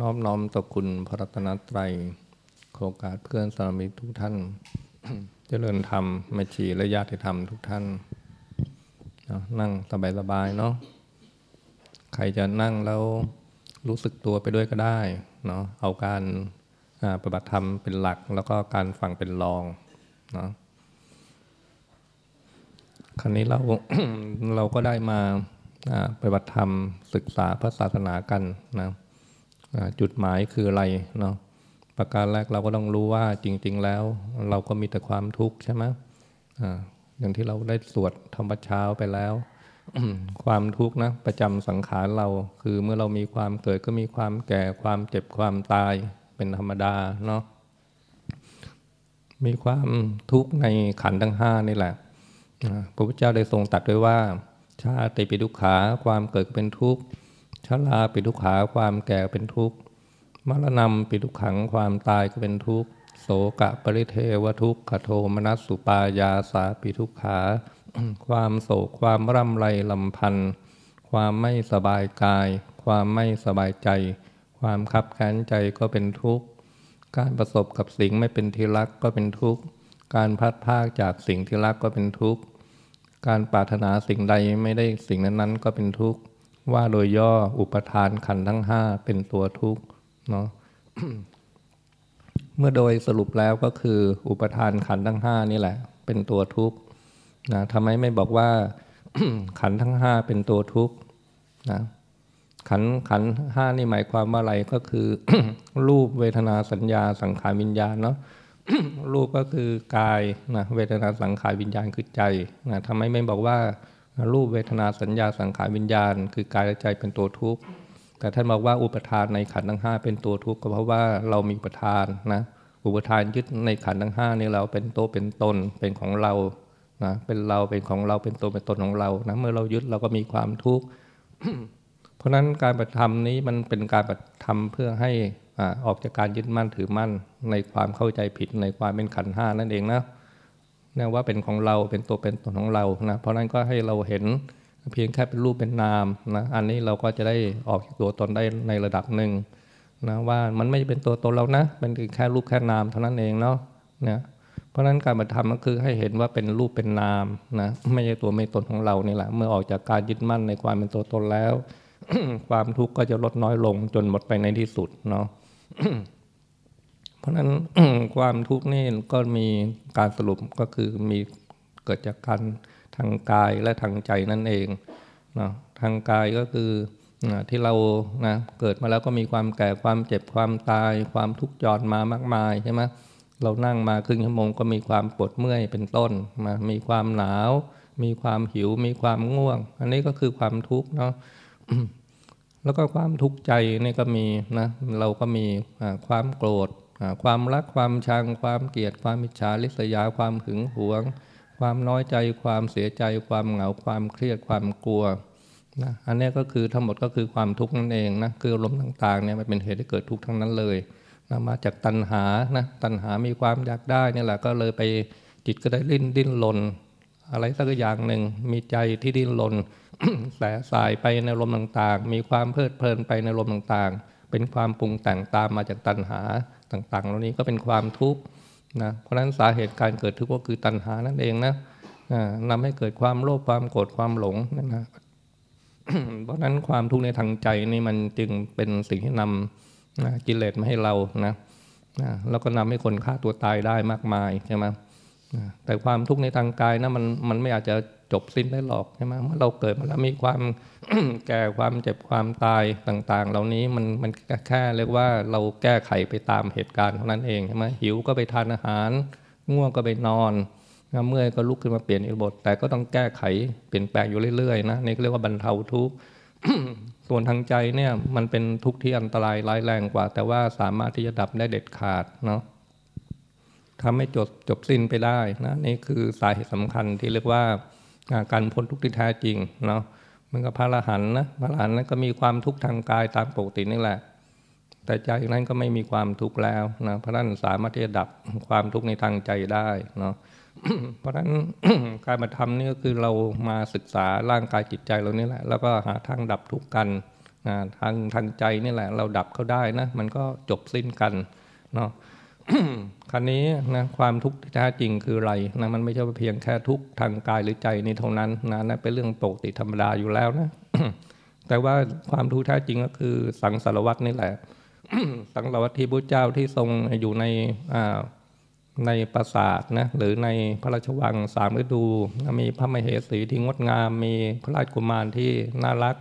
น้อมน้อมต่อคุณพระรัตนตรัยโอกาสเพื่อนสามิทุกท่าน เจริญธรรมแม่ชีและญาติธรรมทุกท่านนั่งสบายๆเนาะใครจะนั่งแล้วรู้สึกตัวไปด้วยก็ได้เนาะเอาการปฏิบัติธรรมเป็นหลัก แล้วก็การฟังเป็นรองเนาะครั้นี้เราเราก็ได้มาปฏิบัติธรรมศึกษาพระศาสนากันนะ จุดหมายคืออะไรเนาะประการแรกเราก็ต้องรู้ว่าจริง ๆ แล้ว เราก็มีแต่ความทุกข์ใช่ไหมอย่างที่เราได้สวดธรรมเช้าไปแล้ว ความทุกข์นะประจำสังขารเราคือเมื่อเรามีความเกิดก็มีความแก่ความเจ็บความตายเป็นธรรมดาเนาะมีความทุกข์ในขันทั้งห้านี่แหละพระพุทธเจ้าได้ทรงตัดไว้ว่า ชาติปิดุขาความเกิดเป็นทุกข์ ชราปิดุขาความแก่เป็นทุกข์มรณะปิดุขังความตายก็เป็นทุกข์โสกะปริเทวทุกขโทมนัสสุปายาสาปิทุขา ความโศกความร่ำไรลำพันธ์ความไม่สบายกาย ความไม่สบายใจ ความคับแค้นใจก็เป็นทุกข์ การประสบกับสิ่งไม่เป็นที่รักก็เป็นทุกข์ การพัดพากจากสิ่งที่รักก็เป็นทุกข์ การปรารถนาสิ่งใดไม่ได้สิ่งนั้นๆ ก็เป็นทุกข์ ว่าโดยย่ออุปทานขันทั้งห้าเป็นตัวทุกข์เนาะเมื่อโดยสรุปแล้วก็คือ อุปทานขันทั้งห้านี่แหละ เป็นตัวทุกข์นะทำไมไม่บอกว่า ขันทั้งห้าเป็นตัวทุกข์นะขันขันห้านี่หมายความว่าอะไรก็คือ รูปเวทนาสัญญาสังขารวิญญาณเนาะรูปก็คือกายนะเวทนาสังขารวิญญาณคือใจนะทำไมไม่บอกว่า รูปเวทนาสัญญาสังขารวิญญาณ คือกายและใจเป็นตัวทุกข์แต่ท่านบอกว่าอุปทานในขันธ์ทั้งห้าเป็นตัวทุกข์ก็เพราะว่าเรามีอุปทานนะอุปทานยึดในขันธ์ทั้งห้านี่เราเป็นโตเป็นตนเป็นของเรานะเป็นเราเป็นของเราเป็นตัวเป็นตนของเรานะเมื่อเรายึดเราก็มีความทุกข์เพราะฉะนั้นการปฏิธรรมนี้มันเป็นการปฏิธรรมเพื่อให้ออกจากการยึดมั่นถือมั่นในความเข้าใจผิดในความเป็นขันห้านั่นเองนะ นะว่าเป็นของเราเป็นตัวเป็นตนของเรานะเพราะนั้นก็ให้เราเห็นเพียงแค่เป็นรูปเป็นนามนะอันนี้เราก็จะได้ออกจากตัวตนได้ในระดับหนึ่งนะว่ามันไม่เป็นตัวตนเรานะเป็นแค่รูปแค่นามเท่านั้นเองเนาะเนี่ยเพราะฉะนั้นการปฏิธรรมก็คือให้เห็นว่าเป็นรูปเป็นนามนะไม่ใช่ตัวไม่ตนของเรานี่แหละ เมื่อออกจากการยึดมั่นในความเป็นตัวตนแล้ว ความทุกข์ก็จะลดน้อยลงจนหมดไปในที่สุดเนาะ เพราะฉะนั้นความทุกข์นี่ก็มีการสรุปก็คือมีเกิดจากการทางกายและทางใจนั่นเองเนาะทางกายก็คือที่เรานะเกิดมาแล้วก็มีความแก่ความเจ็บความตาย ความทุกข์จอดมามากมายใช่ไหมเรานั่งมาครึ่งชั่วโมงก็มีความปวดเมื่อยเป็นต้นมามีความหนาว มีความหิว มีความง่วง อันนี้ก็คือความทุกข์เนาะแล้วก็ความทุกข์ใจนี่ก็มีนะเราก็มีความโกรธ ความรักความชัง ความเกลียด ความมิจฉาริษยา ความหึงหวง ความน้อยใจ ความเสียใจ ความเหงา ความเครียด ความกลัวนะอันนี้ก็คือทั้งหมดก็คือความทุกข์นั่นเองนะ คือลมต่างๆเนี่ยมันเป็นเหตุให้เกิดทุกข์ทั้งนั้นเลยนะมาจากตัณหา นะ ตัณหามีความอยากได้นี่แหละก็เลยไปจิตก็ได้ลิ้นดิ้นรนอะไรสักอย่างหนึ่งมีใจที่ดิ้นรนแสสายไปในลมต่างๆ มีความเพลิดเพลินไปในลมต่างๆ เป็นความปรุงแต่งตามมาจากตัณหา ต่างๆ เหล่านี้ก็เป็นความทุกข์นะเพราะฉะนั้นสาเหตุการเกิดทุกข์ก็คือตัณหานั่นเองนะนำให้เกิดความโลภความโกรธความหลงนะเพราะฉะนั้นความทุกข์ในทางใจนี่มันจึงเป็นสิ่งที่นำกิเลสมาให้เรานะแล้วก็นำให้คนฆ่าตัวตายได้มากมายใช่ไหมแต่ความทุกข์ในทางกายนะมันมันไม่อาจจะจบสิ้นได้หรอกใช่ไหมเมื่อเราเกิดมาแล้วมีความแก่ความเจ็บความตายต่าง ๆ เหล่านี้มันมันแค่เรียกว่าเราแก้ไขไปตามเหตุการณ์เท่านั้นเองใช่ไหมหิวก็ไปทานอาหาร ง่วงก็ไปนอนเมื่อยก็ลุกขึ้นมาเปลี่ยนอิริบทแต่ก็ต้องแก้ไขเปลี่ยนแปลงอยู่เรื่อยๆนะนี่เรียกว่าบรรเทาทุกข์ส่วนทางใจเนี่ยมันเป็นทุกข์ที่อันตรายร้ายแรงกว่า แต่ว่าสามารถที่จะดับได้เด็ดขาดเนาะทำให้จบจบสิ้นไปได้นะนี่คือสาเหตุสำคัญที่เรียกว่า การพ้นทุกข์ที่แท้จริงเนาะมันก็พระอรหันต์นะพระอรหันต์นั้นก็มีความทุกข์ทางกายตามปกตินี่แหละ แต่ใจนั้นก็ไม่มีความทุกข์แล้วนะพระนั้นสามารถที่จะดับความทุกข์ในทางใจได้เนาะเพราะฉะนั้นการมาทำนี่ก็คือเรามาศึกษาร่างกายจิตใจเรานี่แหละ แล้วก็หาทางดับทุกข์กันทางทางใจนี่แหละ เราดับเขาได้นะ มันก็จบสิ้นกันเนาะ ครั้นี้นะความทุกข์ที่แท้จริงคืออะไรนะมันไม่ใช่เพียงแค่ทุกข์ทางกายหรือใจนี่เท่านั้นนะนั่นเป็นเรื่องปกติธรรมดาอยู่แล้วนะแต่ว่าความทุกข์แท้จริงก็คือสังสารวัตนี่แหละ สังสารวัตที่พระเจ้าที่ทรงอยู่ในในปราสาทนะหรือในพระราชวังสามฤดู มีพระมเหสีที่งดงาม มีพระราชกุมารที่น่ารัก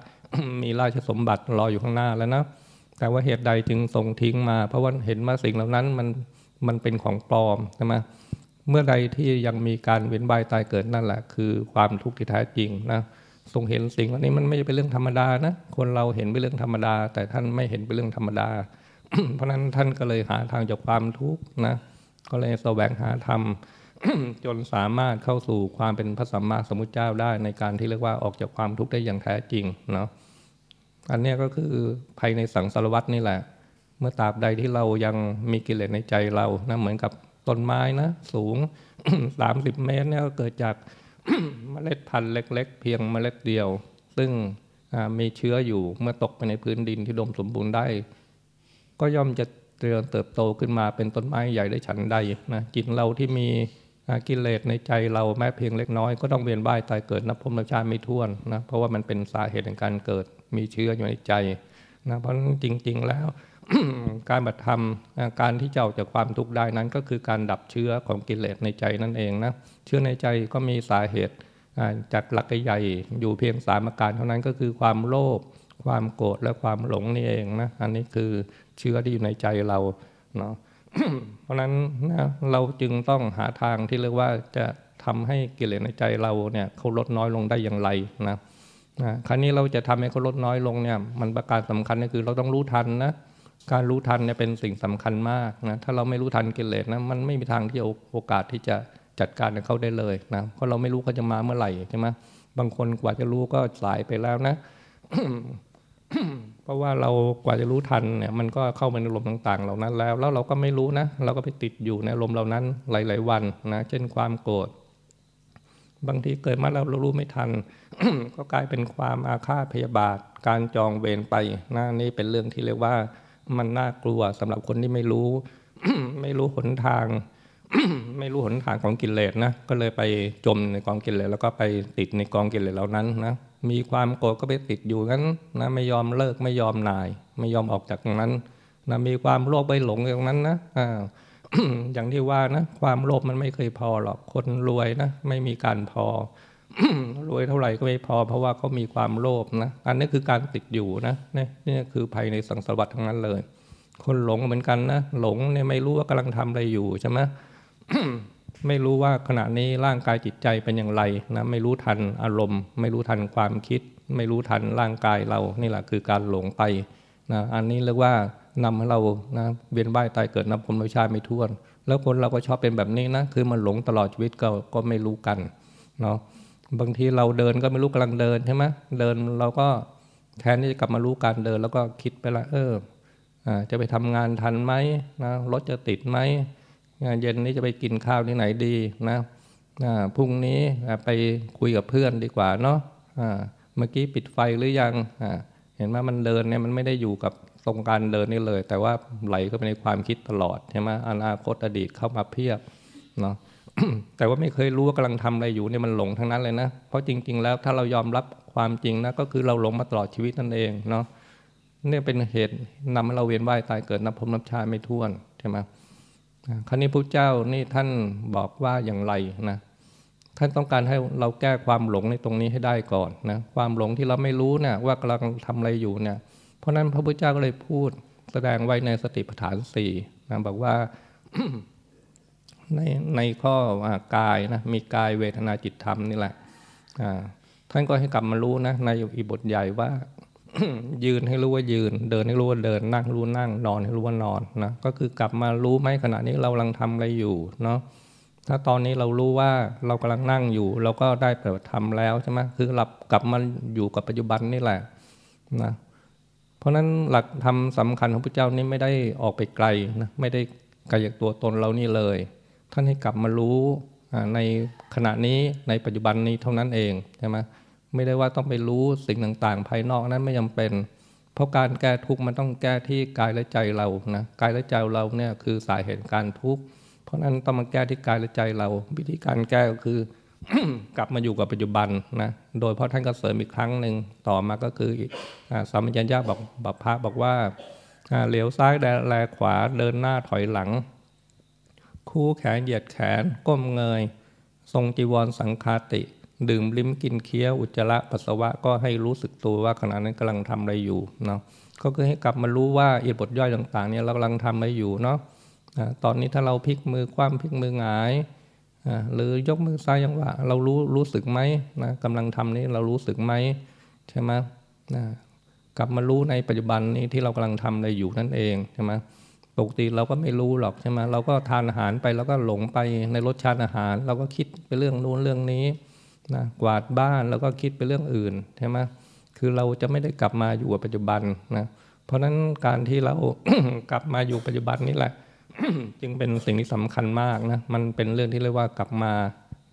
มีราชสมบัติรออยู่ข้างหน้าแล้วนะ แต่ว่าเหตุใดจึงทรงทิ้งมา เพราะว่าเห็นว่าสิ่งเหล่านั้นมันมันเป็นของปลอมใช่ไหมเมื่อใดที่ยังมีการเวียนว่ายตายเกิดนั่นแหละ คือความทุกข์ที่แท้จริงนะทรงเห็นสิ่งเหล่านี้มันไม่เป็นเรื่องธรรมดานะคนเราเห็นเป็นเรื่องธรรมดา แต่ท่านไม่เห็นเป็นเรื่องธรรมดา เพราะนั้นท่านก็เลยหาทางจากความทุกข์นะก็เลยแสวงหาธรรมจนสามารถเข้าสู่ความเป็นพระสัมมาสัมพุทธเจ้าได้ในการที่เรียกว่าออกจากความทุกข์ได้อย่างแท้จริงเนาะ อันนี้ก็คือภายในสังสารวัตนี่แหละ เมื่อตราบใดที่เรายังมีกิเลสในใจเรานะเหมือนกับต้นไม้นะ สูงสามสิบเมตรเนี่ยก็เกิดจากเมล็ดพันธุ์เล็ก ๆ เพียงเมล็ดเดียว ซึ่งมีเชื้ออยู่เมื่อตกไปในพื้นดินที่ดมสมบูรณ์ได้ ก็ย่อมจะเจริญเติบโตขึ้นมาเป็นต้นไม้ใหญ่ได้ฉันใดนะจิตเราที่มีกิเลสในใจเราแม้เพียงเล็กน้อยก็ต้องเวียนว่ายตายเกิดนับพมชาติไม่ท้วนนะเพราะว่ามันเป็นสาเหตุในการเกิด มีเชื้ออยู่ในใจนะเพราะจริง ๆ แล้วการบัตธรรมการที่เจ้าจากความทุกข์ได้นั้น ก็คือการดับเชื้อของกิเลสในใจนั่นเองนะเชื้อในใจก็มีสาเหตุจากหลักใหญ่อยู่เพียงสามอาการเท่านั้นก็คือความโลภความโกรธและความหลงนี่เองนะอันนี้คือเชื้อที่อยู่ในใจเราเนาะเพราะนั้นนะเราจึงต้องหาทางที่เรียกว่าจะทำให้กิเลสในใจเราเนี่ยเขาลดน้อยลงได้อย่างไรนะ นะครั้นี้เราจะทำให้เขาลดน้อยลงเนี่ยมันประการสำคัญก็คือเราต้องรู้ทันนะการรู้ทันเนี่ยเป็นสิ่งสำคัญมากนะถ้าเราไม่รู้ทันกิเลสนะมันไม่มีทางที่โอกาสที่จะจัดการกับเขาได้เลยนะเพราะเราไม่รู้เขาจะมาเมื่อไหร่ใช่ไหมบางคนกว่าจะรู้ก็สายไปแล้วนะเพราะว่าเรากว่าจะรู้ทันเนี่ยมันก็เข้าไปในลมต่างๆ เหล่านั้นแล้ว แล้วเราก็ไม่รู้นะ เราก็ไปติดอยู่ในลมเหล่านั้นหลาย ๆ วันนะ เช่นความโกรธ บางทีเกิดมาแล้วเรารู้ไม่ทัน ก็กลายเป็นความอาฆาตพยาบาท การจองเวรไปนะนี่เป็นเรื่องที่เรียกว่ามันน่ากลัวสำหรับคนที่ไม่รู้ ไม่รู้หนทาง ไม่รู้หนทางของกิเลสนะก็เลยไปจมในกองกิเลสแล้วก็ไปติดในกองกิเลสเหล่านั้นนะมีความโกรธก็ไปติดอยู่นั้นนะไม่ยอมเลิกไม่ยอมนาย ไม่ยอมออกจากตรงนั้นนะมีความโลภไปหลงตรงนั้นนะอ่า อย่างที่ว่านะ ความโลภมันไม่เคยพอหรอกคนรวยนะ ไม่มีการพอ รวยเท่าไหร่ก็ไม่พอ เพราะว่าเขามีความโลภนะ อันนี้คือการติดอยู่นะนี่นี่คือภัยในสังสารวัตทั้งนั้นเลย คนหลงเหมือนกันนะหลงเนี่ยไม่รู้ว่ากำลังทำอะไรอยู่ใช่ไหมไม่รู้ว่าขณะนี้ร่างกายจิตใจเป็นอย่างไรนะไม่รู้ทันอารมณ์ ไม่รู้ทันความคิด ไม่รู้ทันร่างกายเรานี่แหละคือการหลงไปนะอันนี้เรียกว่า นำให้เรานะเวียนว่ายตายเกิดนับพรมชาติไม่ท้วน แล้วคนเราก็ชอบเป็นแบบนี้นะคือมันหลงตลอดชีวิตก็ก็ไม่รู้กันเนาะบางทีเราเดินก็ไม่รู้กำลังเดินใช่ไหมเดินเราก็แทนที่จะกลับมารู้การเดิน แล้วก็คิดไปละเออจะไปทำงานทันไหมนะรถจะติดไหมเย็นนี้จะไปกินข้าวที่ไหนดีนะพรุ่งนี้ไปคุยกับเพื่อนดีกว่าเนาะเมื่อกี้ปิดไฟหรือยังเห็นไหมมันเดินเนี่ยมันไม่ได้อยู่กับ ตรงการเดินนี่เลย แต่ว่าไหลก็ไปในความคิดตลอดใช่ไหมอนาคตอดีตเข้ามาเพียบเนาะแต่ว่าไม่เคยรู้ว่ากำลังทำอะไรอยู่เนี่ยมันหลงทั้งนั้นเลยนะ เพราะจริง ๆ แล้วถ้าเรายอมรับความจริงนะก็คือเราหลงมาตลอดชีวิตนั่นเองเนาะนี่เป็นเหตุนำให้เราเวียนว่ายตายเกิดนับพบนับชาไม่ท้วนใช่ไหมครั้นี้พระเจ้านี่ท่านบอกว่าอย่างไรนะท่านต้องการให้เราแก้ความหลงในตรงนี้ให้ได้ก่อนนะความหลงที่เราไม่รู้เนี่ยว่ากำลังทำอะไรอยู่เนี่ย เพราะนั้นพระพุทธเจ้าก็เลยพูดแสดงไว้ในสติปัฏฐานสี่นะบอกว่าในในข้อกายนะมีกายเวทนาจิตธรรมนี่แหละท่านก็ให้กลับมารู้นะในอีบทใหญ่ว่า ยืนให้รู้ว่ายืน เดินให้รู้ว่าเดิน นั่งรู้นั่งนอนให้รู้ว่านอนนะก็คือกลับมารู้ไหมขณะนี้เรากำลังทำอะไรอยู่เนาะถ้าตอนนี้เรารู้ว่าเรากำลังนั่งอยู่ เราก็ได้ปฏิบัติธรรมแล้วใช่ไหมคือหลับกลับมาอยู่กับปัจจุบันนี่แหละนะ เพราะนั้นหลักธรรมสาคัญของพระเจ้านี่ไม่ได้ออกไปไกลนะไม่ได้ไกลจากตัวตนเรานี่เลย ท่านให้กลับมารู้ในขณะนี้ในปัจจุบันนี้เท่านั้นเองใช่ไหมไม่ได้ว่าต้องไปรู้สิ่งต่างๆ ภายนอกนั้นไม่จาเป็น เพราะการแก้ทุกข์มันต้องแก้ที่กายและใจเรานะกายและใจเราเนี่ยคือสาเหตุการทุกข์เพราะนั้นต้องมาแก้ที่กายและใจเรา วิธีการแก้ก็คือ กลับมาอยู่กับปัจจุบันนะโดยเพราะท่านก็เสริมอีกครั้งหนึ่งต่อมาก็คือสามัญญาบอกบัพพะบอกว่าเหลียวซ้ายแลขวาเดินหน้าถอยหลัง คู่แขนเหยียดแขนก้มเงย ทรงจีวรสังคาติ ดื่มลิ้มกินเคี้ยวอุจจาระปัสสาวะก็ให้รู้สึกตัวว่าขณะนั้นกำลังทำอะไรอยู่เนาะก็คือให้กลับมารู้ว่าอิบทย่อยต่างๆเนี่ยเรากำลังทำอะไรอยู่เนาะตอนนี้ถ้าเราพลิกมือคว่ำพลิกมือหงาย หรือยกมือซ้ายยังว่า เรารู้รู้สึกไหมนะกำลังทำนี้เรารู้สึกไหมใช่ไหมนะกลับมารู้ในปัจจุบันนี้ที่เรากำลังทำอะไรอยู่นั่นเองใช่ไหมปกติเราก็ไม่รู้หรอกใช่ไหมเราก็ทานอาหารไปแล้วก็หลงไปในรสชาติอาหาร เราก็คิดไปเรื่องนู้นเรื่องนี้นะกวาดบ้านแล้วก็คิดไปเรื่องอื่นใช่ไหมคือเราจะไม่ได้กลับมาอยู่กับปัจจุบันนะเพราะฉะนั้นการที่เรากลับมาอยู่ปัจจุบันนี่แหละ จึงเป็นสิ่งที่สำคัญมากนะ มันเป็นเรื่องที่เรียกว่ากลับมา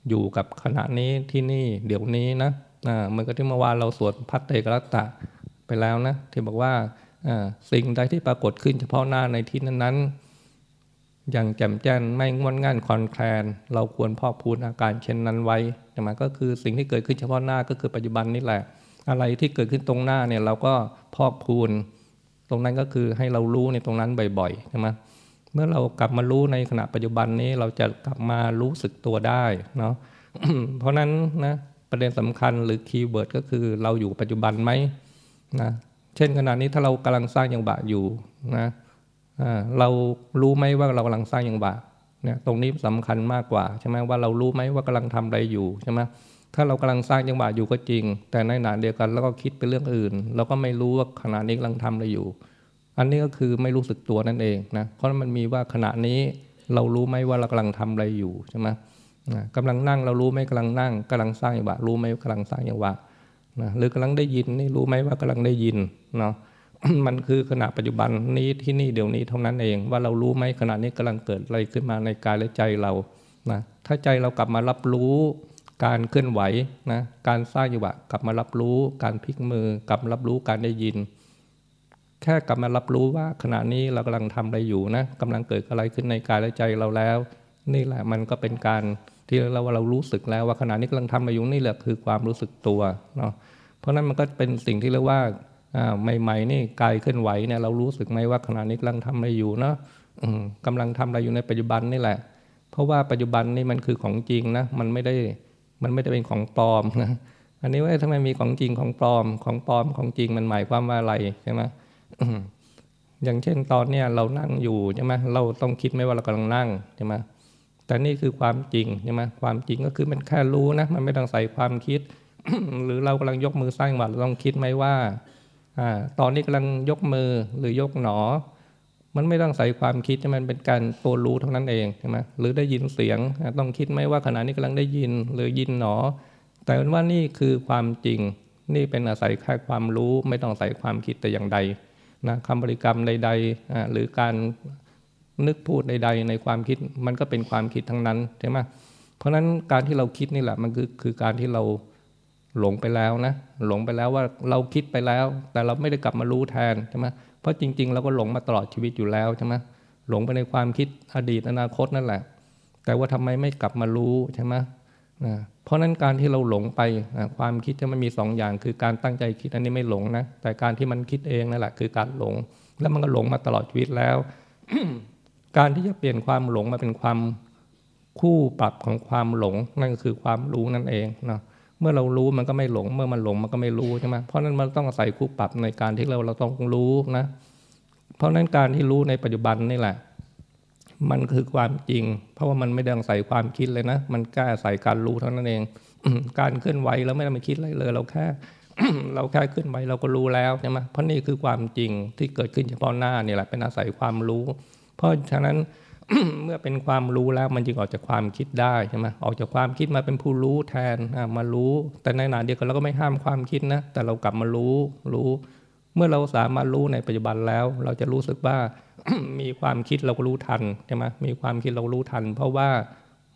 อยู่กับขณะนี้ที่นี่เดี๋ยวนี้นะเหมือนกับที่เมื่อวานเราสวดพัฒเตกรัตตะไปแล้วนะ ที่บอกว่าสิ่งใดที่ปรากฏขึ้นเฉพาะหน้าในที่นั้นๆ อย่างแจ่มแจ้งไม่งวนง่านคอนแคลน เราควรพอกพูนอาการเช่นนั้นไว้ใช่ไหมก็คือสิ่งที่เกิดขึ้นเฉพาะหน้าก็คือปัจจุบันนี่แหละ อะไรที่เกิดขึ้นตรงหน้าเนี่ยเราก็พอกพูน ตรงนั้นก็คือให้เรารู้ในตรงนั้นบ่อยๆใช่ไหม เมื่อเรากลับมารู้ในขณะปัจจุบันนี้เราจะกลับมารู้สึกตัวได้เนาะเพราะนั้นนะประเด็นสำคัญหรือ keyword ก็คือเราอยู่ปัจจุบันไหมนะเช่นขณะนี้ถ้าเรากำลังสร้างจังหวะอยู่นะเรารู้ไหมว่าเรากำลังสร้างจังหวะเนี่ยตรงนี้สำคัญมากกว่าใช่ไหมว่าเรารู้ไหมว่ากำลังทำอะไรอยู่ใช่ไหมถ้าเรากำลังสร้างจังหวะอยู่ก็จริง แต่ในขณะเดียวกันเราก็คิดไปเรื่องอื่น เราก็ไม่รู้ว่าขณะนี้กำลังทำอะไรอยู่ อันนี้ก็คือไม่รู้สึกตัวนั่นเองนะเพราะมันมีว่าขณะนี้เรารู้ไหมว่าเรากำลังทำอะไรอยู่ใช่ไหมนะกำลังนั่งเรารู้ไหมกำลังนั่งกำลังสร้างอย่างวะรู้ไหมกำลังสร้างอย่างวะนะหรือกำลังได้ยินนี่รู้ไหมว่ากำลังได้ยินเนาะมันคือขณะปัจจุบันนี้ที่นี่เดี๋ยวนี้เท่านั้นเอง ว่าเรารู้ไหมขณะนี้กำลังเกิดอะไรขึ้นมาในกายและใจเรานะถ้าใจเรากลับมารับรู้การเคลื่อนไหวนะการสร้างอยู่วะกลับมารับรู้การพลิกมือกลับรับรู้การได้ยิน แค่กลับมารับรู้ว่าขณะนี้เรากำลังทำอะไรอยู่นะกำลังเกิดอะไรขึ้นในกายและใจเราแล้ว นี่แหละมันก็เป็นการที่เราว่าเรารู้สึกแล้วว่าขณะนี้กำลังทำอะไรอยู่นี่แหละคือความรู้สึกตัวเนาะเพราะนั้นมันก็เป็นสิ่งที่เรียกว่าใหม่ๆนี่กายเคลื่อนไหวเนี่ยเรารู้สึกไหมว่าขณะนี้กำลังทำอะไรอยู่เนาะกำลังทำอะไรอยู่ในปัจจุบันนี่แหละ เพราะว่าปัจจุบันนี่มันคือของจริงนะมันไม่ได้มันไม่ได้เป็นของปลอมนะอันนี้ว่าทำไมมีของจริงของปลอมของปลอมของจริงมันหมายความว่าอะไรใช่ไหม อย่างเช่นตอนเนี้ยเรานั่งอยู่ใช่ไหมเราต้องคิดไหมว่าเรากำลังนั่งใช่ไหมแต่นี่คือความจริงใช่ไหมความจริงก็คือมันแค่รู้นะมันไม่ต้องใส่ความคิด หรือเรากำลังยกมือสร้างวัดเราต้องคิดไหมว่าอ่าตอนนี้กำลังยกมือหรือยกหนอ มันไม่ต้องใส่ความคิดใช่ไหมเป็นการตัวรู้เท่านั้นเองใช่ไหมหรือได้ยินเสียงต้องคิดไหมว่าขณะนี้กำลังได้ยินหรือยินหนอ แต่ว่านี่คือความจริง นี่เป็นอาศัยแค่ความรู้ไม่ต้องใส่ความคิดแต่อย่างใด นะคำบริกรรมใดๆหรือการนึกพูดใด ๆ ในความคิดมันก็เป็นความคิดทั้งนั้นใช่ไหมเพราะฉะนั้นการที่เราคิดนี่แหละมันคือคือการที่เราหลงไปแล้วนะหลงไปแล้วว่าเราคิดไปแล้ว แต่เราไม่ได้กลับมารู้แทนใช่ไหมเพราะจริง ๆ เราก็หลงมาตลอดชีวิตอยู่แล้วใช่ไหมหลงไปในความคิดอดีตอนาคตนั่นแหละ แต่ว่าทำไมไม่กลับมารู้ใช่ไหม นะเพราะนั้นการที่เราหลงไปความคิดจะมันมีสองอย่าง คือการตั้งใจคิดอันนี้ไม่หลงนะแต่การที่มันคิดเองนั่นแหละคือการหลง แล้วมันก็หลงมาตลอดชีวิตแล้ว การที่จะเปลี่ยนความหลงมาเป็นความคู่ปรับของความหลงนั่นก็คือความรู้นั่นเองเนาะเมื่อเรารู้มันก็ไม่หลง เมื่อมันหลงมันก็ไม่รู้ใช่ไหมเพราะนั้นมันต้องอาศัยคู่ปรับในการที่เราเราต้องรู้นะ เพราะนั้นการที่รู้ในปัจจุบันนี่แหละ มันคือความจริง เพราะว่ามันไม่ได้ใส่ความคิดเลยนะ มันแค่ใส่การรู้เท่านั้นเอง การเคลื่อนไหวเราไม่ได้ไปคิดอะไรเลย เราแค่ เราแค่เคลื่อนไหวเราก็รู้แล้วใช่ไหมเพราะนี่คือความจริงที่เกิดขึ้นเฉพาะหน้านี่แหละเป็นอาศัยความรู้ เพราะฉะนั้นเมื่อเป็นความรู้แล้วมันจึงออกจากความคิดได้ใช่ไหมออกจากความคิดมาเป็นผู้รู้แทนมารู้ แต่ในขณะเดียวกันเราก็ไม่ห้ามความคิดนะ แต่เรากลับมารู้รู้ เมื่อเราสามารถรู้ในปัจจุบันแล้ว เราจะรู้สึกว่ามีความคิดเราก็รู้ทันใช่ไหมมีความคิดเรารู้ทัน เพราะว่า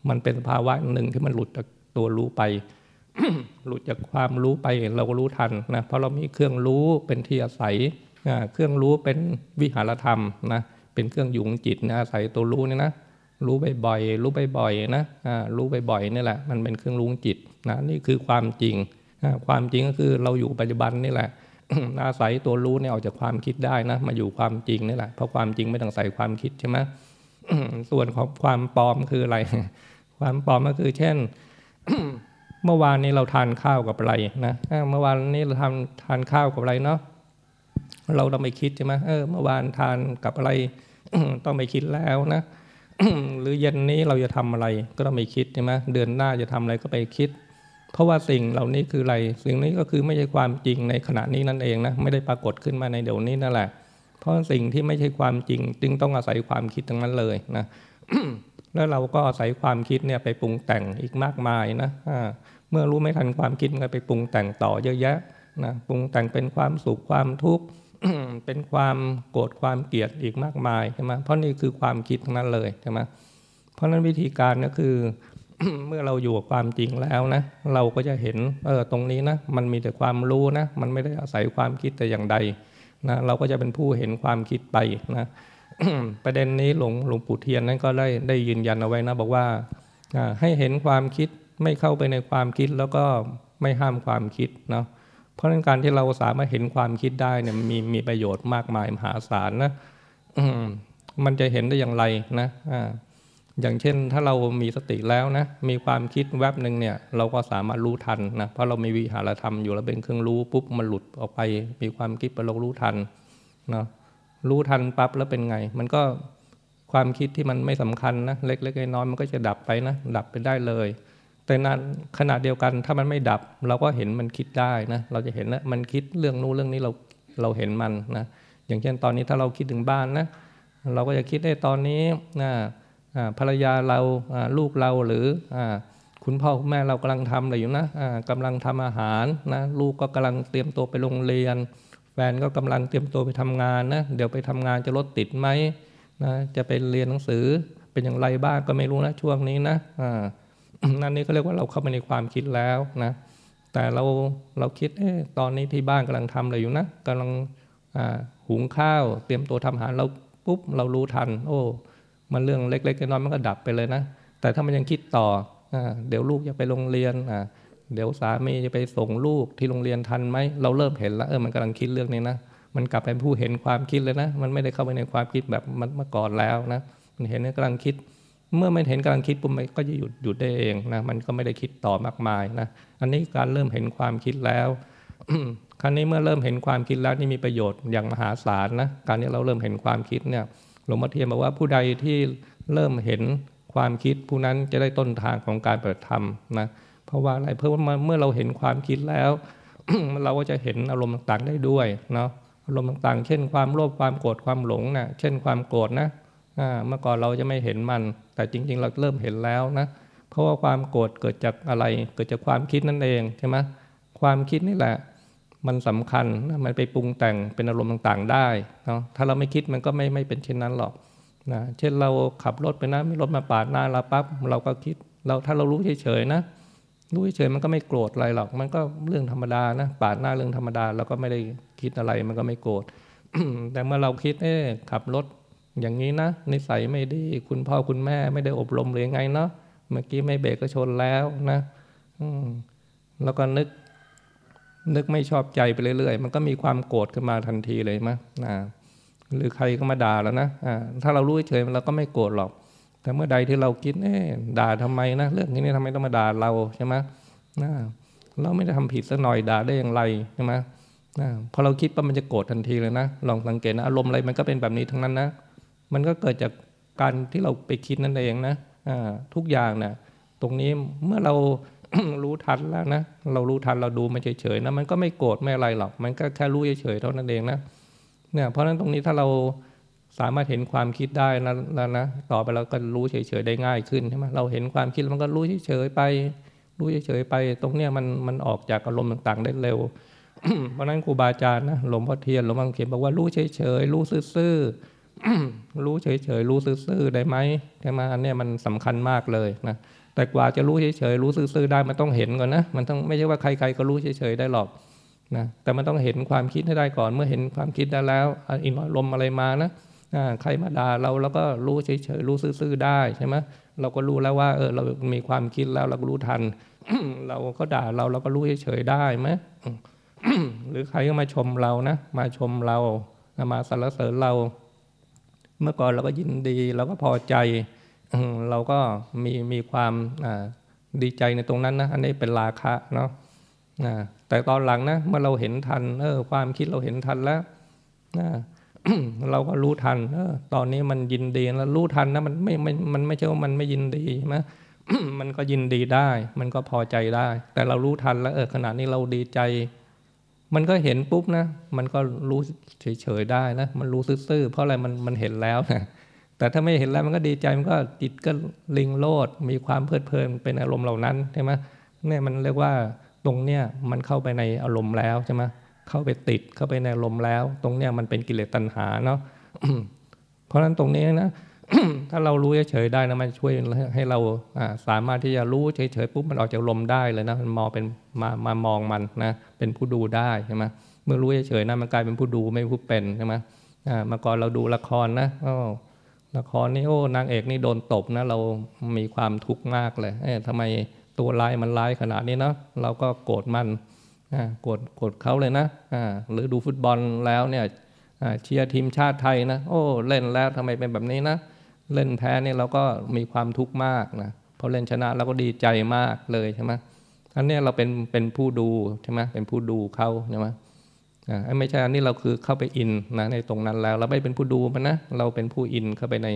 มันเป็นภาวะหนึ่งที่มันหลุดจากตัวรู้ไป หลุดจากความรู้ไปเราก็รู้ทันนะเพราะเรามีเครื่องรู้เป็นที่อาศัยเครื่องรู้เป็นวิหารธรรมนะเป็นเครื่องยุงจิตนะอาศัยตัวรู้นี่นะรู้บ่อยๆรู้บ่อยๆนะรู้บ่อยๆนี่แหละ มันเป็นเครื่องรู้จิตนะนี่คือความจริงความจริงก็คือเราอยู่ปัจจุบันนี่แหละ อาศัยตัวรู้เนี่ยออกจากความคิดได้นะ มาอยู่ความจริงนี่แหละเพราะความจริงไม่ต้องใส่ความคิดใช่ไหมส่วนของความปลอมคืออะไร ความปลอมก็คือ เช่นเมื่อวานนี้เราทานข้าวกับอะไรนะเมื่อวานนี้เราทำทานข้าวกับอะไรเนาะเราต้องไปคิดใช่ไหมเออเมื่อวานทานกับอะไรต้องไปคิดแล้วนะหรือเย็นนี้เราจะทำอะไรก็ต้องไปคิดใช่ไหมเดือนหน้าจะทำอะไรก็ไปคิด เพราะว่าสิ่งเหล่านี้คืออะไร สิ่งนี้ก็คือไม่ใช่ความจริงในขณะนี้นั่นเองนะไม่ได้ปรากฏขึ้นมาในเดี๋ยวนี้นั่นแหละ เพราะสิ่งที่ไม่ใช่ความจริง จึงต้องอาศัยความคิดทั้งนั้นเลยนะแล้วเราก็อาศัยความคิดเนี่ยไปปรุงแต่งอีกมากมายนะเมื่อรู้ไม่ทันความคิดมันก็ไปปรุงแต่งต่อเยอะแยะนะปรุงแต่งเป็นความสุขความทุกข์เป็นความโกรธความเกลียดอีกมากมายใช่ไหมเพราะนี่คือความคิดทั้งนั้นเลยใช่ไหมเพราะนั้นวิธีการก็คือ เมื่อเราอยู่กับความจริงแล้วนะ เราก็จะเห็นเออตรงนี้นะมันมีแต่ความรู้นะ มันไม่ได้อาศัยความคิดแต่อย่างใดนะเราก็จะเป็นผู้เห็นความคิดไปนะประเด็นนี้หลวงหลวงปู่เทียนนั้นก็ได้ได้ยืนยันเอาไว้นะ บอกว่าให้เห็นความคิดไม่เข้าไปในความคิดแล้วก็ไม่ห้ามความคิดเนาะเพราะนั้นการที่เราสามารถเห็นความคิดได้เนี่ยมีมีประโยชน์มากมายมหาศาลนะมันจะเห็นได้อย่างไรนะ อย่างเช่นถ้าเรามีสติแล้วนะมีความคิดแวบหนึ่งเนี่ยเราก็สามารถรู้ทันนะเพราะเรามีวิหารธรรมอยู่แล้วเป็นเครื่องรู้ปุ๊บมันหลุดออกไป มีความคิดไปเรารู้ทันเนาะรู้ทันปั๊บแล้วเป็นไง มันก็ความคิดที่มันไม่สำคัญนะเล็กๆน้อยๆมันก็จะดับไปนะดับไปได้เลย แต่นั้นขณะเดียวกันถ้ามันไม่ดับ เราก็เห็นมันคิดได้นะเราจะเห็นแล้วมันคิดเรื่องนู้นเรื่องนี้เราเราเห็นมันนะอย่างเช่นตอนนี้ถ้าเราคิดถึงบ้านนะเราก็จะคิดได้ตอนนี้นะ ภรรยาเราลูกเราหรือคุณพ่อคุณแม่เรากำลังทำอะไรอยู่นะกำลังทำอาหารนะลูกก็กำลังเตรียมตัวไปโรงเรียน แฟนก็กำลังเตรียมตัวไปทำงานนะเดี๋ยวไปทำงานจะรถติดไหมนะจะไปเรียนหนังสือเป็นอย่างไรบ้างก็ไม่รู้นะช่วงนี้นะนั่นนี่ก็เรียกว่าเราเข้าไปในความคิดแล้วนะแต่เราเราคิดเอ๊ะตอนนี้ที่บ้านกำลังทำอะไรอยู่นะกำลังหุงข้าว เตรียมตัวทำอาหารเราปุ๊บเรารู้ทัน โอ้ มันเรื่องเล็กๆน้อยๆมันก็ดับไปเลยนะ แต่ถ้ามันยังคิดต่ออเดี๋ยวลูกจะไปโรงเรียนเดี๋ยวสามีจะไปส่งลูกที่โรงเรียนทันไหม เราเริ่มเห็นแล้วเออมันกำลังคิดเรื่องนี้นะ มันกลับเป็นผู้เห็นความคิดเลยนะ มันไม่ได้เข้าไปในความคิดแบบมันเมื่อก่อนแล้วนะ มันเห็นกำลังคิด เมื่อไม่เห็นกำลังคิดปุ๊บมันก็จะหยุดหยุดได้เองนะ มันก็ไม่ได้คิดต่อมากมายนะ อันนี้การเริ่มเห็นความคิดแล้วครั้นี้เมื่อเริ่มเห็นความคิดแล้วนี่มีประโยชน์อย่างมหาศาลนะ การที่เราเริ่มเห็นความคิดเนี่ย หลวงพ่อเทียนบอกว่าผู้ใดที่เริ่มเห็นความคิดผู้นั้นจะได้ต้นทางของการปฏิบัติธรรมนะเพราะว่าอะไรเพราะว่าเมื่อเราเห็นความคิดแล้ว เราก็จะเห็นอารมณ์ต่างๆได้ด้วยเนาะอารมณ์ต่างๆ เช่น ความโลภความโกรธความหลงนะ่ะเช่นความโกรธนะเมื่อก่อนเราจะไม่เห็นมัน แต่จริง ๆ เราเริ่มเห็นแล้วนะเพราะว่าความโกรธเกิดจากอะไรเกิดจากความคิดนั่นเองใช่ไหมความคิดนี่แหละ มันสำคัญมันไปปรุงแต่งเป็นอารมณ์ต่างๆได้เนาะถ้าเราไม่คิดมันก็ไม่ไม่เป็นเช่นนั้นหรอกนะเช่นเราขับรถไปนะมีรถมาปาดหน้าเราปั๊บเราก็คิดเราถ้าเรารู้เฉยๆนะรู้เฉยๆมันก็ไม่โกรธอะไรหรอก มันก็เรื่องธรรมดานะปาดหน้าเรื่องธรรมดาเราก็ไม่ได้คิดอะไรมันก็ไม่โกรธแต่เมื่อเราคิดเอ๊ขับรถอย่างนี้นะนิสัยไม่ดีคุณพ่อคุณแม่ไม่ได้อบรมหรือไงเนาะเมื่อกี้ไม่เบรกก็ชนแล้วนะแล้วก็นึก นึกไม่ชอบใจไปเรื่อยๆ มันก็มีความโกรธขึ้นมาทันทีเลยมั้ยนะหรือใครก็มาด่าแล้วนะะถ้าเรารู้เฉยเราก็ไม่โกรธหรอก แต่เมื่อใดที่เราคิดเอ๊ด่าทำไมนะ เรื่องนี้ทำไมต้องมาด่าเราใช่ไหมนะเราไม่ได้ทำผิดสักหน่อยด่าได้อย่างไรใช่ไหมนะพอเราคิดว่ามันจะโกรธทันทีเลยนะ ลองสังเกตนะอารมณ์อะไรมันก็เป็นแบบนี้ทั้งนั้นนะ มันก็เกิดจากการที่เราไปคิดนั่นเองนะทุกอย่างนะตรงนี้เมื่อเรา รู้ทันแล้วนะ เรารู้ทันเราดูมันเฉยๆนะมันก็ไม่โกรธไม่อะไรหรอก มันก็แค่รู้เฉยๆเท่านั้นเองนะเนี่ยเพราะฉะนั้นตรงนี้ถ้าเราสามารถเห็นความคิดได้แล้วนะต่อไปเราก็รู้เฉยๆได้ง่ายขึ้นใช่ไหมเราเห็นความคิดมันก็รู้เฉยๆไป รู้เฉยๆไป ตรงเนี้ยมันมันออกจากอารมณ์ต่างๆ ได้เร็ว เพราะนั้นครูบาอาจารย์นะหลวงพ่อเทียนหลวงพ่อเขียนบอกว่ารู้เฉยๆรู้ซื่อๆรู้เฉยๆรู้ซื่อๆได้ไหมใช่ไหมอันเนี้ยมันสำคัญมากเลยนะ แต่กว่าจะรู้เฉยๆรู้ซื่อๆได้มันต้องเห็นก่อนนะมันต้องไม่ใช่ว่าใครๆก็รู้เฉยๆได้หรอกนะแต่มันต้องเห็นความคิดให้ได้ก่อนเมื่อเห็นความคิดได้แล้วอินลมอะไรมานะใครมาด่าเราเราก็รู้เฉยๆรู้ซื่อๆได้ใช่ไหมเราก็รู้แล้วว่าเออเรามีความคิดแล้วเราก็รู้ทัน เราก็ด่าเราเราก็รู้เฉยๆได้ไหมหรือใครก็มาชมเรานะมาชมเรามาสรรเสริญเรา เมื่อก่อนเราก็ยินดีเราก็พอใจ เราก็มีมีความดีใจในตรงนั้นนะอันนี้เป็นราคะเนาะแต่ตอนหลังนะเมื่อเราเห็นทันเออความคิดเราเห็นทันแล้วเราก็รู้ทันเออตอนนี้มันยินดีแล้วรู้ทันนะมันไม่ไม่มันไม่ใช่ว่ามันไม่ยินดีใช่ไหมมันก็ยินดีได้ มันก็พอใจได้ แต่เรารู้ทันแล้วเออขณะนี้เราดีใจ มันก็เห็นปุ๊บนะ มันก็รู้เฉยๆได้นะ มันรู้ซื่อๆเพราะอะไรมันมันเห็นแล้วนะ แต่ถ้าไม่เห็นแล้วมันก็ดีใจมันก็จิตก็ลิงโลดมีความเพลิดเพลินเป็นอารมณ์เหล่านั้นใช่ไหมเนี่ยมันเรียกว่าตรงเนี้ยมันเข้าไปในอารมณ์แล้วใช่ไหมเข้าไปติดเข้าไปในลมแล้ว ตรงเนี้ยมันเป็นกิเลสตัณหาเนาะเพราะฉะนั้นตรงนี้นะถ้าเรารู้เฉยๆได้นะมันช่วยให้เราสามารถที่จะรู้เฉยๆปุ๊บมันออกจากลมได้เลยนะมันมองเป็นมามามองมันนะเป็นผู้ดูได้ใช่ไหมเมื่อรู้เฉยๆนะมันกลายเป็นผู้ดูไม่ผู้เป็นใช่ไหมเมาก่อนเราดูละครนะ ละครนี่โอ้นางเอกนี่โดนตบนะเรามีความทุกข์มากเลยเอ๊ะทำไมตัวร้ายมันร้ายขนาดนี้เนาะเราก็โกรธมันโกดกดเขาเลยนะหรือดูฟุตบอลแล้วเนี่ยเชียร์ทีมชาติไทยนะโอ้เล่นแล้วทำไมเป็นแบบนี้นะเล่นแพ้เนี่ยเราก็มีความทุกข์มากนะพอเล่นชนะเราก็ดีใจมากเลยใช่ไหมอันนี้เราเป็นเป็นผู้ดูใช่ไหมเป็นผู้ดูเขาใช่ไหม ไม่ใช่อันนี้เราคือเข้าไปอินนะในตรงนั้นแล้ว เราไม่เป็นผู้ดูมันนะเราเป็นผู้อินเข้าไปใน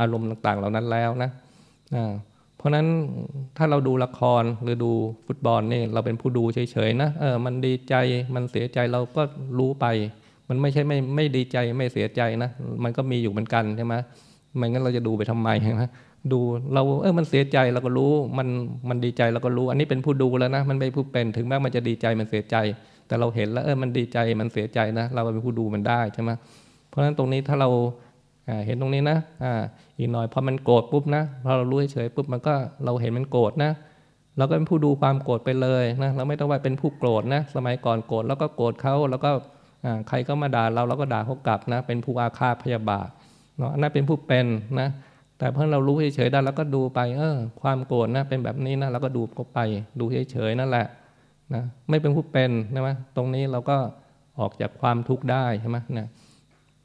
อารมณ์ต่าง ๆ เหล่านั้นแล้วนะเพราะนั้นถ้าเราดูละครหรือดูฟุตบอลนี่เราเป็นผู้ดูเฉยๆนะเออมันดีใจมันเสียใจเราก็รู้ไป มันไม่ใช่ไม่ไม่ดีใจไม่เสียใจนะ มันก็มีอยู่เหมือนกันใช่ไหมไม่งั้นเราจะดูไปทำไมใช่ไหมดูเราเออมันเสียใจเราก็รู้มันมันดีใจเราก็รู้ อันนี้เป็นผู้ดูแล้วนะมันไม่ผู้เป็นถึงแม้มันจะดีใจมันเสียใจ แต่เราเห็นแล้วเออมันดีใจมันเสียใจนะ เราเป็นผู้ดูมันได้ใช่ไหมเพราะฉะนั้นตรงนี้ถ้าเราเห็นตรงนี้นะออีกหน่อยพอมันโกรธปุ๊บนะพอเรารู้เฉยปุ๊บมันก็เราเห็นมันโกรธนะเราก็เป็นผู้ดูความโกรธไปเลยนะเราไม่ต้องว่าเป็นผู้โกรธนะ สมัยก่อนโกรธแล้วก็โกรธเขาแล้วก็ใครก็มาด่าเราเราก็ด่าเขากลับนะ เป็นผู้อาฆาตพยาบาทเนาะนั่นเป็นผู้เป็นนะแต่เพื่อเรารู้เฉยๆได้แล้วก็ดูไปเออความโกรธนะเป็นแบบนี้นะเราก็ดูเข้าไป ดูเฉยๆนั่นแหละ นะไม่เป็นผู้เป็นนะไหมตรงนี้เราก็ออกจากความทุกข์ได้ใช่ไหมนะ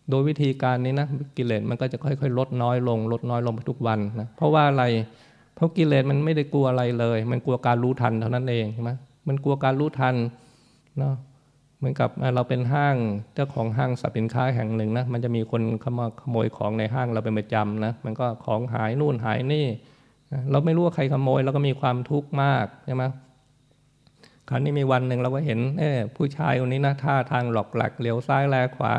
โดยวิธีการนี้นะกิเลสมันก็จะค่อยๆ ลดน้อยลง ลดน้อยลงไปทุกวันนะเพราะว่าอะไร เพราะกิเลสมันไม่ได้กลัวอะไรเลย มันกลัวการรู้ทันเท่านั้นเองใช่ไหมมันกลัวการรู้ทันเนาะเหมือนกับเราเป็นห้างเจ้าของห้างสับสินค้าแห่งหนึ่งนะมันจะมีคนเข้ามาขโมยของในห้างเราเป็นประจำนะมันก็ของหายนู่นหายนี่ เราไม่รู้ว่าใครขโมยเราก็มีความทุกข์มากใช่ไหม ครั้นี้มีวันหนึ่งเราก็เห็นเออผู้ชายคนนี้นะท่าทางหลอกหลักเลี้ยวซ้ายแลขวา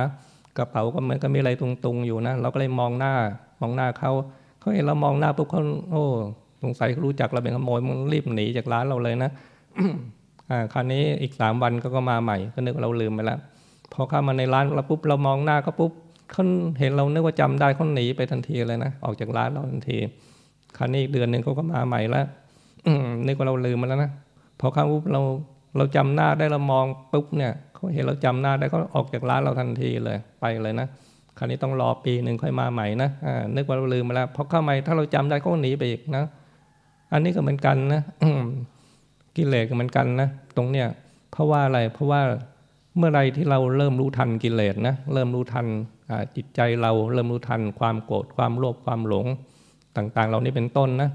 กระเป๋าก็เหมือนก็มีอะไรตุงๆอยู่นะเราก็เลยมองหน้ามองหน้าเขาเขาเห็นเรามองหน้าปุ๊บเขาโอ้สงสัยเขารู้จักเราเป็นขโมยมันรีบหนีจากร้านเราเลยนะอ่าคราวนี้อีกสามวันก็ก็มาใหม่ก็นึกเราลืมไปแล้วพอเข้ามาในร้านเราปุ๊บเรามองหน้าเขาปุ๊บเขาเห็นเรานึกว่าจำได้เขาหนีไปทันทีเลยนะออกจากร้านเราทันที คราวนี้เดือนหนึ่งเขาก็มาใหม่แล้วนึกว่าเราลืมมาแล้วนะ พอเข้าปุ๊บเราเราจำหน้าได้เรามองปุ๊บเนี่ยเขาเห็นเราจำหน้าได้ก็ออกจากร้านเราทันทีเลยไปเลยนะคราวนี้ต้องรอปีหนึ่งค่อยมาใหม่นะนึกว่าเราลืมมาแล้วพอเข้ามาถ้าเราจำได้ก็หนีไปอีกนะ อันนี้ก็เหมือนกันนะกิเลสก็เหมือนกันนะตรงเนี้ยเพราะว่าอะไรเพราะว่าเมื่อไรที่เราเริ่มรู้ทันกิเลสนะเริ่มรู้ทันจิตใจเราเริ่มรู้ทันความโกรธความโลภความหลงต่าง ๆเรานี่เป็นต้นนะ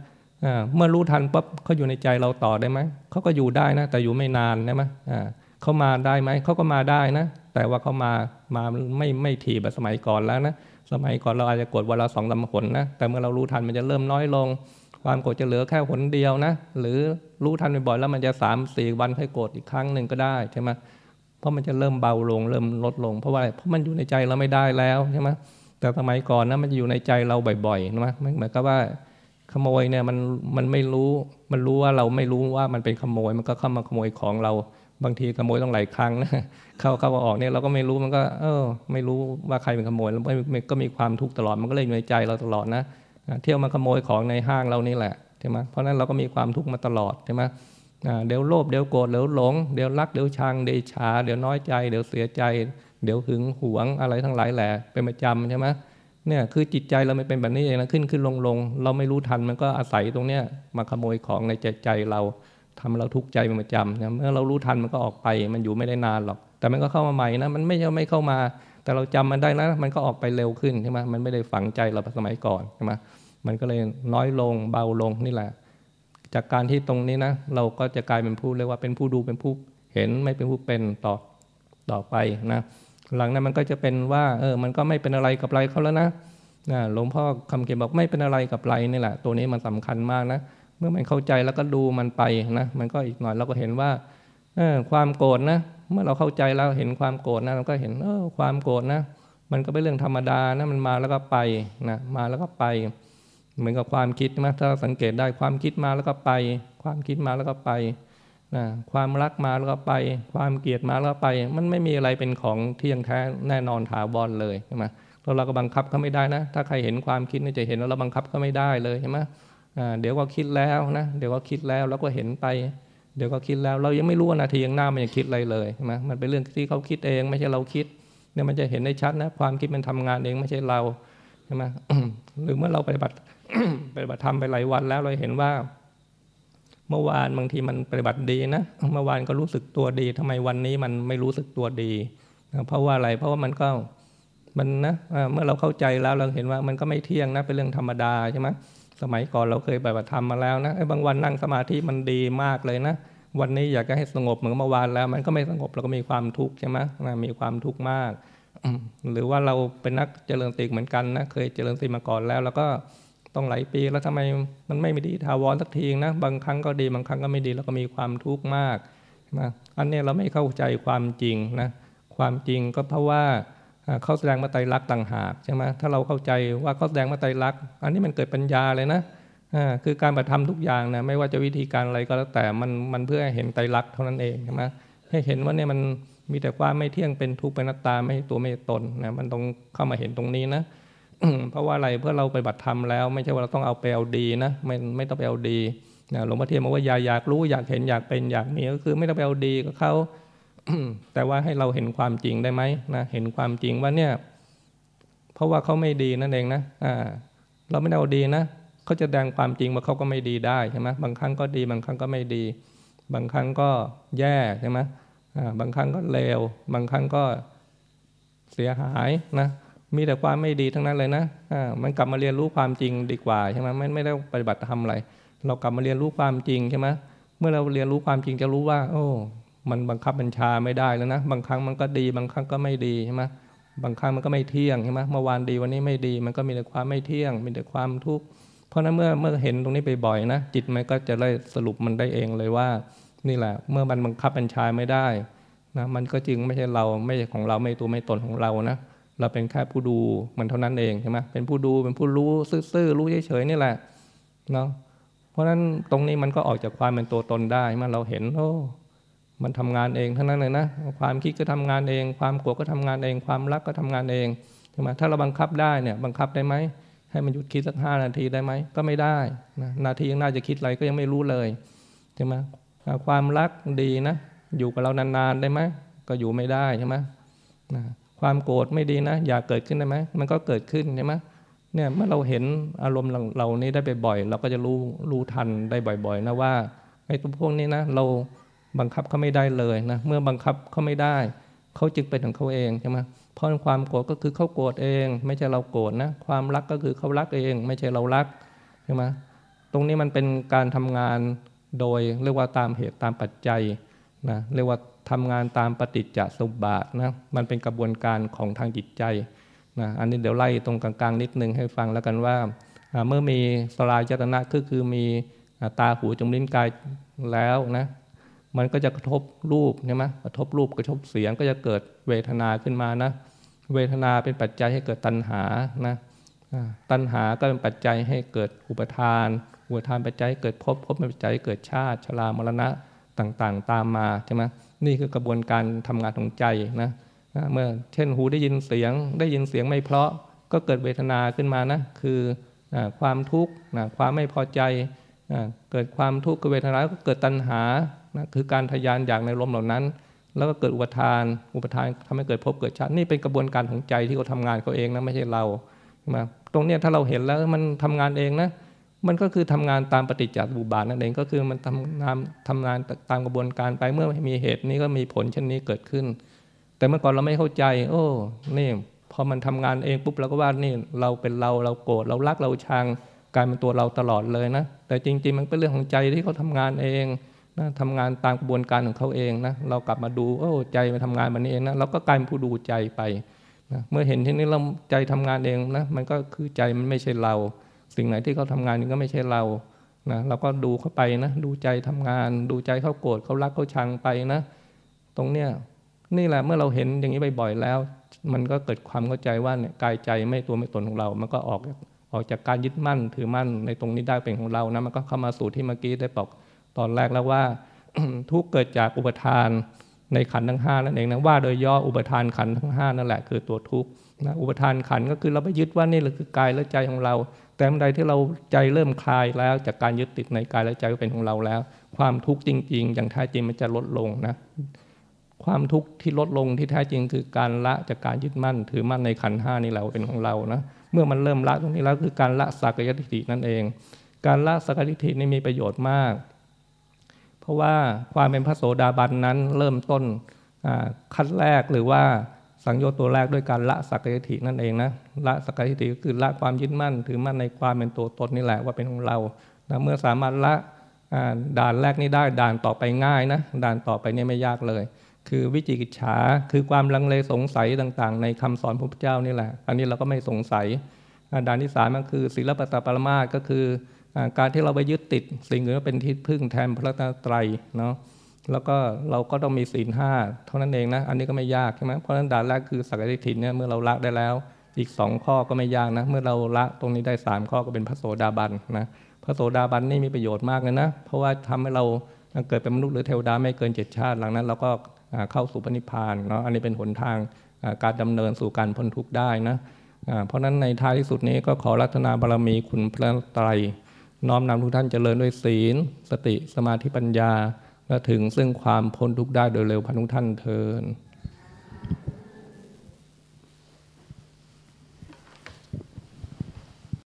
เมื่อรู้ทันปั๊บเขาอยู่ในใจเราต่อได้ไหม เขาก็อยู่ได้นะ แต่อยู่ไม่นานใช่ไหมเขามาได้ไหม เขาก็มาได้นะ แต่ว่าเขามา มาไม่ไม่ถีแบบสมัยก่อนแล้วนะ สมัยก่อนเราอาจจะกดวันละสองลำหนนะ แต่เมื่อเรารู้ทันมันจะเริ่มน้อยลง ความโกรธจะเหลือแค่หนเดียวนะ หรือรู้ทันบ่อยๆแล้วมันจะสามสี่วันค่อยโกรธอีกครั้งหนึ่งก็ได้ใช่ไหมเพราะมันจะเริ่มเบาลง เริ่มลดลง เพราะว่าเพราะมันอยู่ในใจเราไม่ได้แล้วใช่ไหมแต่สมัยก่อนนะมันอยู่ในใจเราบ่อยๆนะมันเหมือนกับว่า ขโมยเนี่ยมันมันไม่รู้มันรู้ว่าเราไม่รู้ว่ามันเป็นขโมย มันก็เข้ามาขโมยของเรา บางทีขโมยต้องหลายครั้งนะเข้าเข้าออกเนี่ยเราก็ไม่รู้มันก็ เออ ไม่รู้ว่าใครเป็นขโมยแล้วก็มีความทุกข์ตลอดมันก็เลยอยู่ในใจเราตลอดนะเที่ยวมาขโมยของในห้างเรานี่แหละใช่ไหมเพราะนั้นเราก็มีความทุกข์มาตลอดใช่ไหมเดี๋ยวโลภเดี๋ยวโกรธเดี๋ยวหลงเดี๋ยวรักเดี๋ยวชังเดี๋ยวฉาเดี๋ยวน้อยใจ เดี๋ยวเสียใจ เดี๋ยวหึงหวงอะไรทั้งหลายแหละเป็นประจำใช่ไหม เนี่ยคือจิตใจเราไม่เป็นแบบนี้เองนะขึ้นขึ้นลงลงเราไม่รู้ทันมันก็อาศัยตรงเนี้ยมาขโมยของในใจใจเราทำเราทุกข์ใจเป็นประจำนะเมื่อเรารู้ทันมันก็ออกไป มันอยู่ไม่ได้นานหรอก แต่มันก็เข้ามาใหม่นะมันไม่ใช่ไม่เข้ามา แต่เราจำมันได้นะมันก็ออกไปเร็วขึ้นใช่ไหมมันไม่ได้ฝังใจเราสมัยก่อนใช่ไหมมันก็เลยน้อยลงเบาลงนี่แหละ จากการที่ตรงนี้นะ เราก็จะกลายเป็นผู้เรียกว่าเป็นผู้ดูเป็นผู้เห็นไม่เป็นผู้เป็นต่อต่อไปนะ หลังนั้นมันก็จะเป็นว่าเออมันก็ไม่เป็นอะไรกับไรเขาแล้วนะนะหลวงพ่อคำเขียนบอกไม่เป็นอะไรกับไรนี่แหละ ตัวนี้มันสำคัญมากนะ เมื่อมันเข้าใจแล้วก็ดูมันไปนะ มันก็อีกหน่อยเราก็เห็นว่าเออความโกรธนะ เมื่อเราเข้าใจแล้วเห็นความโกรธนะเราก็เห็นเออความโกรธนะ มันก็เป็นเรื่องธรรมดานะมันมาแล้วก็ไปนะมาแล้วก็ไป เหมือนกับความคิดนะถ้าสังเกตได้ความคิดมาแล้วก็ไป ความคิดมาแล้วก็ไป นะความรักมาแล้วก็ไป ความเกลียดมาแล้วไป มันไม่มีอะไรเป็นของเที่ยงแท้แน่นอนถาวรเลยใช่ไหมเราเราก็บังคับเขาไม่ได้นะ ถ้าใครเห็นความคิดนี่จะเห็นแล้วเราบังคับเขาไม่ได้เลยใช่ไหมเดี๋ยวก็คิดแล้วนะ เดี๋ยวก็คิดแล้วแล้วก็เห็นไป เดี๋ยวก็คิดแล้ว เรายังไม่รู้ว่านาทียังหน้ามันยังคิดอะไรเลยใช่ไหมมันเป็นเรื่องที่เขาคิดเอง ไม่ใช่เราคิดเนี่ยมันจะเห็นได้ชัดนะ ความคิดมันทำงานเองไม่ใช่เราใช่ไหมหรือเมื่อเราปฏิบัติปฏิบัติธรรมไปหลายวันแล้วเราเห็นว่า เมื่อวานบางทีมันปฏิบัติดีนะ เมื่อวานก็รู้สึกตัวดีทำไมวันนี้มันไม่รู้สึกตัวดีเพราะว่าอะไร เพราะว่ามันก็มันนะเมื่อเราเข้าใจแล้วเราเห็นว่ามันก็ไม่เที่ยงนะเป็นเรื่องธรรมดาใช่ไหมสมัยก่อนเราเคยปฏิบัติธรรมมาแล้วนะบางวันนั่งสมาธิมันดีมากเลยนะ วันนี้อยากจะให้สงบเหมือนเมื่อวานแล้ว มันก็ไม่สงบเราก็มีความทุกข์ใช่ไหมมีความทุกข์มาก หรือว่าเราเป็นนักเจริญสติเหมือนกันนะเคยเจริญสติมาก่อนแล้ว แล้วก็ ต้องหลายปีแล้วทำไมมันไม่มีดีทาวรสักทีนะบางครั้งก็ดีบางครั้งก็ไม่ดีแล้วก็มีความทุกข์มากนะอันนี้เราไม่เข้าใจความจริงนะความจริงก็เพราะว่าเขาแสดงมาไตรลักษณ์ต่างหากใช่ไหมถ้าเราเข้าใจว่าเขาแสดงมาไตรลักษณ์อันนี้มันเกิดปัญญาเลยนะคือการปฏิธรรมทุกอย่างนะไม่ว่าจะวิธีการอะไรก็แล้วแต่มันมันเพื่อให้เห็นไตรลักษณ์เท่านั้นเองใช่ไหมให้เห็นว่าเนี่ยมันมีแต่ความไม่เที่ยงเป็นทุกข์เป็นนัตตาไม่ตัวไม่ตนนะมันต้องเข้ามาเห็นตรงนี้นะ เพราะว่าอะไรเพื่อเราไปบัติธรรมแล้ว ไม่ใช่ว่าเราต้องเอาไปเอาดีนะไม่ไม่ต้องไปเอาดีนะหลวงพ่อเทียนบอกว่าอยากอยากรู้อยากเห็นอยากเป็นอยากมีก็คือ ไม่ต้องไปเอาดีกับเขาแต่ว่าให้เราเห็นความจริงได้ไหมนะเห็นความจริงว่าเนี่ย เพราะว่าเขาไม่ดีนั่นเองนะอ่าเราไม่ได้เอาดีนะเขาจะแสดงความจริงว่าเขาก็ไม่ดีได้ใช่ไหมบางครั้งก็ดีบางครั้งก็ไม่ดี บางครั้งก็แย่ใช่ไหมอ่าบางครั้งก็เลวบางครั้งก็เสียหายนะ มีแต่ความไม่ดีทั้งนั้นเลยนะอ่ามันกลับมาเรียนรู้ความจริงดีกว่าใช่ไหมไม่ไม่ได้ปฏิบัติทำอะไร เรากลับมาเรียนรู้ความจริงใช่ไหมเมื่อเราเรียนรู้ความจริงจะรู้ว่า โอ้ มันบังคับบัญชาไม่ได้แล้วนะ บางครั้งมันก็ดี บางครั้งก็ไม่ดีใช่ไหมบางครั้งมันก็ไม่เที่ยงใช่ไหมเมื่อวานดีวันนี้ไม่ดี มันก็มีแต่ความไม่เที่ยง มีแต่ความทุกข์ เพราะนั้นเมื่อเมื่อเห็นตรงนี้ไปบ่อยนะ จิตมันก็จะได้สรุปมันได้เองเลยว่า นี่แหละ เมื่อมันบังคับบัญชาไม่ได้นะ มันก็จึงไม่ใช่เรา ไม่ใช่ของเรา ไม่ตัวไม่ตนของเรานะ เราเป็นแค่ผู้ดูมันเท่านั้นเองใช่ไหมเป็นผู้ดูเป็นผู้รู้ซื่อๆรู้เฉยๆนี่แหละเนาะเพราะฉะนั้นตรงนี้มันก็ออกจากความเป็นตัวตนได้เมื่อเราเห็นโอ้มันทำงานเองทั้งนั้นเลยนะ ความคิดก็ทำงานเอง ความโกรธก็ทำงานเอง ความรักก็ทำงานเองใช่ไหมถ้าเราบังคับได้เนี่ยบังคับได้ไหมให้มันหยุดคิดสักห้านาทีได้ไหมก็ไม่ได้นะนาทียังน่าจะคิดอะไรก็ยังไม่รู้เลยใช่ไหมความรักดีนะ อยู่กับเรานานๆได้ไหมก็อยู่ไม่ได้ใช่ไหมนะ ความโกรธไม่ดีนะ อย่าเกิดขึ้นได้ไหมมันก็เกิดขึ้นใช่ไหมเนี่ยเมื่อเราเห็นอารมณ์เรานี้ได้บ่อยๆเราก็จะรู้รู้ทันได้บ่อยๆนะว่าไอ้ตัวพวกนี้นะ เราบังคับเขาไม่ได้เลยนะเมื่อบังคับเขาไม่ได้เขาจึงเป็นของเขาเองใช่ไหมเพราะความโกรธก็คือเขาโกรธเอง ไม่ใช่เราโกรธนะความรักก็คือเขารักเอง ไม่ใช่เรารักใช่ไหมตรงนี้มันเป็นการทำงานโดยเรียกว่าตามเหตุตามปัจจัยนะเรียกว่า ทำงานตามปฏิจจสมบาทนะมันเป็นกระบวนการของทางจิตใจนะอันนี้เดี๋ยวไล่ตรงกลางๆนิดนึงให้ฟังแล้วกันว่า เมื่อมีสลายจตนะก็คือมีตาหูจมูกลิ้นกายแล้วนะมันก็จะกระทบรูปใช่ไหมกระทบรูปกระทบเสียงก็จะเกิดเวทนาขึ้นมานะ เวทนาเป็นปัจจัยให้เกิดตัณหานะตัณหาก็เป็นปัจจัยให้เกิดอุปทาน อุปทานปัจจัยเกิดภพภพเป็นปัจจัยเกิดชาติชรามรณะ ต่างๆ ตามมาใช่ไหมนี่คือกระบวนการทำงานของใจนะเมื่อเช่นหูได้ยินเสียง ได้ยินเสียงไม่เพราะก็เกิดเวทนาขึ้นมานะคือความทุกข์ความไม่พอใจเกิดความทุกข์เกิดเวทนาก็เกิดตัณหาคือการทยานอยากในลมเหล่านั้น แล้วก็เกิดอุปทาน อุปทานทำให้เกิดภพเกิดชาตินี่เป็นกระบวนการของใจที่เขาทางานเขาเองนะไม่ใช่เรามาตรงนี้ถ้าเราเห็นแล้วมันทำงานเองนะ มันก็คือทำงานตามปฏิจจสมุปบาทนั่นเองก็คือมันทำงานทำงานตามกระบวนการไปเมื่อมีเหตุนี้ก็มีผลเช่นนี้เกิดขึ้น แต่เมื่อก่อนเราไม่เข้าใจ โอ้นี่พอมันทำงานเองปุ๊บเราก็ว่านี่เราเป็นเราเราโกรธเรารักเราชังกลายเป็นตัวเราตลอดเลยนะ แต่จริง ๆ มันเป็นเรื่องของใจที่เขาทางานเองนะทำงานตามกระบวนการของเขาเองนะเรากลับมาดูโอ้ใจมันทำงานมันเองนะเราก็กลายเป็นผู้ดูใจไปนะเมื่อเห็นที่นี้เราใจทำงานเองนะมันก็คือใจมันไม่ใช่เรา สิ่งไหนที่เขาทำงานนี่ก็ไม่ใช่เรานะเราก็ดูเข้าไปนะ ดูใจทำงาน ดูใจเขาโกรธเขารักเขาชังไปนะ ตรงเนี้ยนี่แหละเมื่อเราเห็นอย่างนี้บ่อยๆแล้ว มันก็เกิดความเข้าใจว่าเนี่ยกายใจไม่ตัวไม่ตนของเรา มันก็ออกออกจากการยึดมั่นถือมั่นในตรงนี้ได้เป็นของเรานะมันก็เข้ามาสู่ที่เมื่อกี้ได้บอกตอนแรกแล้วว่า ทุกเกิดจากอุปทานในขันทั้งห้านั่นเองนะว่าโดยย่ออุปทานขันทั้งห้านั่นแหละคือตัวทุกข์นะอุปทานขันก็คือเราไปยึดว่านี่แหละคือกายและใจของเรา แต่เมื่อใดที่เราใจเริ่มคลายแล้ว จากการยึดติดในกายและใจก็เป็นของเราแล้ว ความทุกข์จริง ๆ อย่างแท้จริงมันจะลดลงนะ ความทุกข์ที่ลดลงที่แท้จริงคือการละจากการยึดมั่น ถือมั่นในขันห้านี่แหละเป็นของเรานะ เมื่อมันเริ่มละตรงนี้แล้วคือการละสักยทิฏฐินั่นเอง การละสักยทิฏฐินี่มีประโยชน์มาก เพราะว่าความเป็นพระโสดาบันนั้นเริ่มต้นขั้นแรกหรือว่า สังโยชน์ตัวแรกด้วยการละสักยทิฏฐินั่นเองนะละสักยทิฏฐิก็คือละความยึดมั่น ถือมั่นในความเป็นตัวตนนี่แหละว่าเป็นของเรานะเมื่อสามารถละด่านแรกนี้ได้ด่านต่อไปง่ายนะด่านต่อไปนี่ไม่ยากเลย คือวิจิกิจฉาคือความลังเลสงสัยต่างๆ ในคำสอนพระพุทธเจ้านี่แหละ อันนี้เราก็ไม่สงสัยด่านที่สามก็คือศีลปตปรมาก็คือการที่เราไปยึดติดสิ่งอื่นเป็นที่พึ่งแทนพระตาไตรเนาะ แล้วก็เราก็ต้องมีศีลห้าเท่านั้นเองนะ อันนี้ก็ไม่ยากใช่ไหมเพราะฉะนั้นด่านแรกคือสักทิฏฐิเนี่ยเมื่อเราละได้แล้ว อีกสองข้อก็ไม่ยากนะ เมื่อเราละตรงนี้ได้สามข้อก็เป็นพระโสดาบันนะพระโสดาบันนี่มีประโยชน์มากเลยนะ เพราะว่าทำให้เราเกิดเป็นมนุษย์หรือเทวดาไม่เกินเจ็ดชาติหลังนั้น เราก็เข้าสู่ปณิพพานเนาะอันนี้เป็นหนทางการดำเนินสู่การพ้นทุกข์ได้นะเพราะฉะนั้นในท้ายที่สุดนี้ก็ขอรัตนาบารมีคุณพระไตรน้อมนำทุกท่านเจริญด้วยศีล สติสมาธิปัญญา และถึงซึ่งความพ้นทุกข์ได้โดยเร็วพันทุกท่านเทิน